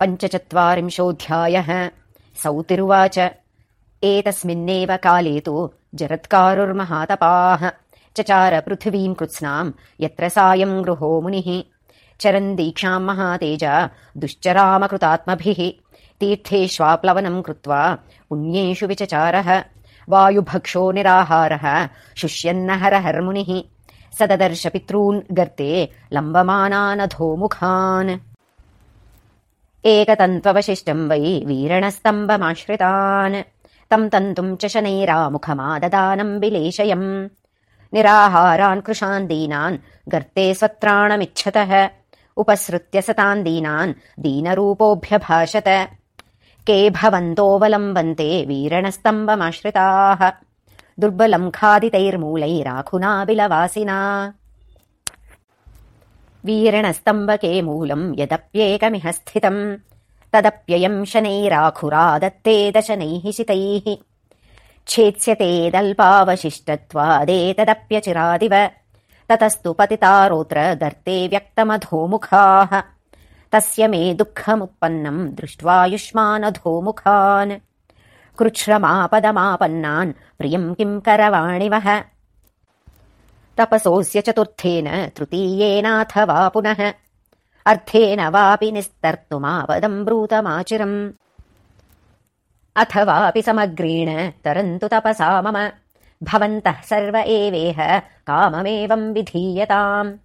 पञ्चचत्वारिंशोऽध्यायः। सौतिरुवाच। एतस्मिन्नेव काले तु जरत्कारुर्महातपाः चचार पृथिवीम् कृत्स्नाम् यत्र सायम् गृहो मुनिः। चरन् दीक्षाम् महातेजा दुश्चरामकृतात्मभिः। तीर्थेष्वाप्लवनम् कृत्वा पुण्येषु विचचारः। वायुभक्षो निराहारः शुष्यन्न हरहर्मुनिः स ददर्श पितॄन् गर्ते लम्बमानानधोमुखान् एकतन्त्ववशिष्टम् वै वीरणस्तम्भमाश्रितान्। तम् तन्तुम् च शनैरामुखमाददानम् विलेशयम्। निराहारान् कृशान् दीनान् गर्ते स्वत्राणमिच्छतः। उपसृत्य सतान् दीनान् दीनरूपोऽभ्यभाषत। के भवन्तोऽवलम्बन्ते वीरणस्तम्भमाश्रिताः। दुर्बलम् खादितैर्मूलैराखुना बिलवासिना वीरणस्तम्बके मूलम् यदप्येकमिह स्थितम्। तदप्ययम् शनैराखुरादत्ते दशनैः शितैः। छेत्स्यतेदल्पावशिष्टत्वादेतदप्यचिरादिव ततस्तु पतितारोत्र गर्ते व्यक्तमधोमुखाः। तस्य मे दुःखमुत्पन्नम् दृष्ट्वायुष्मानधोमुखान्। कृच्छ्रमापदमापन्नान् प्रियम् किम् करवाणिवः तपसोऽस्य चतुर्थेन तृतीयेनाथवा पुनः। अर्थेन वापि निस्तर्तुमापदम् ब्रूतमाचिरम्। अथवापि समग्रेण तरन्तु तपसा मम। भवन्तः सर्व एवेह काममेवम् विधीयताम्।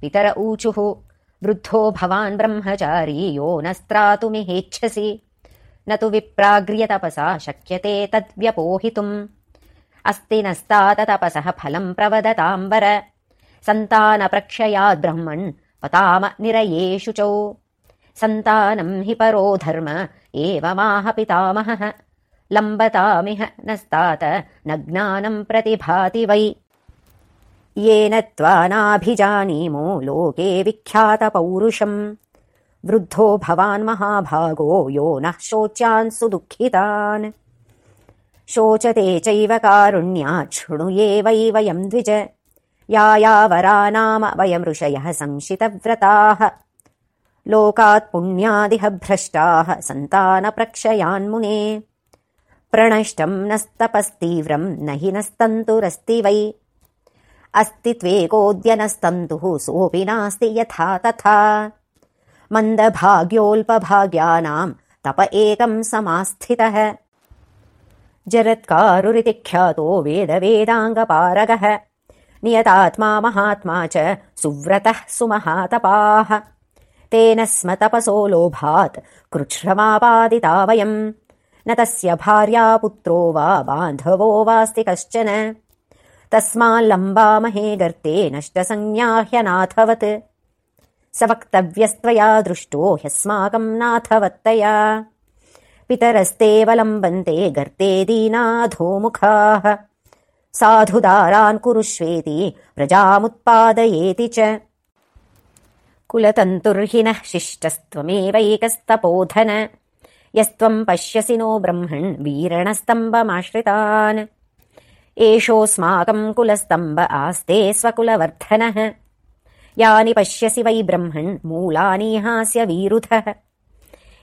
पितर ऊचुः वृद्धो भवान् ब्रह्मचारी यो न स्त्रातुमिहेच्छसि न तु विप्राग्र्यतपसा शक्यते तद्व्यपोहितुम् अस्ति नस्ताततपसः फलम् प्रवदताम्बर। सन्तानप्रक्षयाद्ब्रह्मन् पताम निरयेषु च। सन्तानम् हि परो धर्म एवमाह पितामहः। लम्बतामिह नस्तात न ज्ञानम् प्रतिभाति वै। येन त्वा नाभिजानीमो लोके विख्यातपौरुषम्। वृद्धो भवान् महाभागो यो नः शोच्यान् सुदुःखितान् शोचते चैव कारुण्यात् शृणुये वै वयम् द्विज। यायावरा नाम वयम् ऋषयः संशितव्रताः। लोकात् पुण्यादिह भ्रष्टाः सन्तानप्रक्षयान्मुने। प्रणष्टम् नस्तपस्तीव्रम् न हि नस्तन्तुरस्ति वै। अस्ति त्वेकोऽद्यनस्तन्तुः सोऽपि नास्ति यथा तथा। मन्दभाग्योऽल्पभाग्यानाम् तप एकम् समास्थितः जरत्कारुरिति ख्यातो वेदवेदाङ्गपारगः। नियतात्मा महात्मा च सुव्रतः सुमहातपाः। तेन स्म तपसो लोभात् कृच्छ्रमापादिता वयम्। न तस्य भार्या पुत्रो वा बान्धवो वास्ति कश्चन। तस्माल्लम्बामहे गर्ते नष्टसंज्ञा ह्यनाथवत् स वक्तव्यस्त्वया दृष्टो ह्यस्माकम् नाथवत्तया पितरस्तेऽवलम्बन्ते गर्ते दीनाधोमुखाः। साधुदारान् कुरुष्वेति प्रजामुत्पादयेति च। कुलतन्तुर्हिनः शिष्टस्त्वमेवैकस्तपोधन। यस्त्वम् पश्यसि नो ब्रह्मन् वीरणस्तम्भमाश्रितान्। एषोऽस्माकम् कुलस्तम्ब आस्ते स्वकुलवर्धनः। यानि पश्यसि वै ब्रह्मन् मूलानीहास्य वीरुधः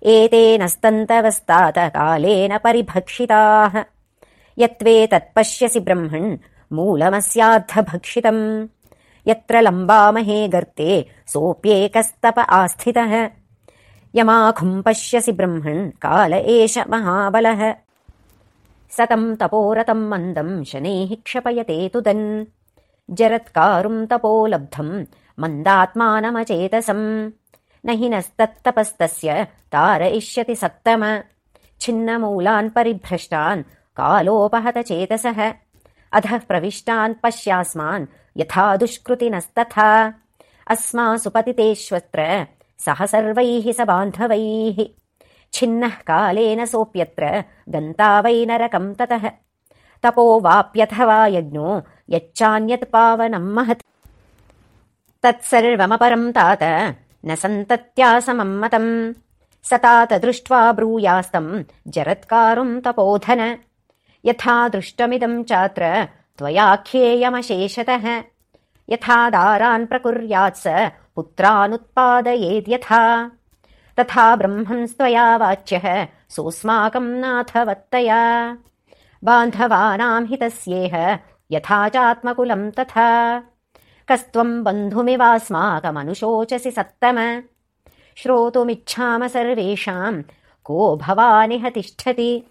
एतेनस्तन्तवस्तात कालेन परिभक्षिताः। यत्त्वेतत्पश्यसि ब्रह्मन् मूलमस्यार्धभक्षितम् यत्र लम्बामहे गर्ते सोऽप्येकस्तप आस्थितः। यमाखुम् पश्यसि ब्रह्मन् काल एष महाबलः। सतम् तपोरतम् मन्दम् शनैः क्षपयते तुदन्। जरत्कारुम् तपो लब्धम् मन्दात्मानमचेतसम् न हि नस्तत्तपस्तस्य तारयिष्यति सत्तम। छिन्नमूलान् परिभ्रष्टान् कालोपहत चेतसः। अधः प्रविष्टान् पश्यास्मान् यथा दुष्कृतिनस्तथा अस्मासु पतितेष्वत्र सह सर्वैः स बान्धवैः। छिन्नः कालेन सोऽप्यत्र गन्ता वै नरकम् ततः। तपो वाप्यथवा यज्ञो यच्चान्यत् पावनम् महत्। तत्सर्वमपरम् तात न सन्तत्यासमम्मतम् स तात दृष्ट्वा ब्रूयास्तम् जरत्कारुम् तपोधन। यथा दृष्टमिदम् चात्र त्वयाख्येयमशेषतः यथा दारान् प्रकुर्यात् स पुत्रानुत्पादयेद्यथा। तथा ब्रह्मंस्त्वया वाच्यः सोऽस्माकम् नाथवत्तया। बान्धवानाम् हितस्येह यथा चात्मकुलम् तथा कस्त्वम् बन्धुमिवास्माकमनुशोचसि सत्तम। श्रोतुमिच्छाम सर्वेषाम् को भवानिह तिष्ठति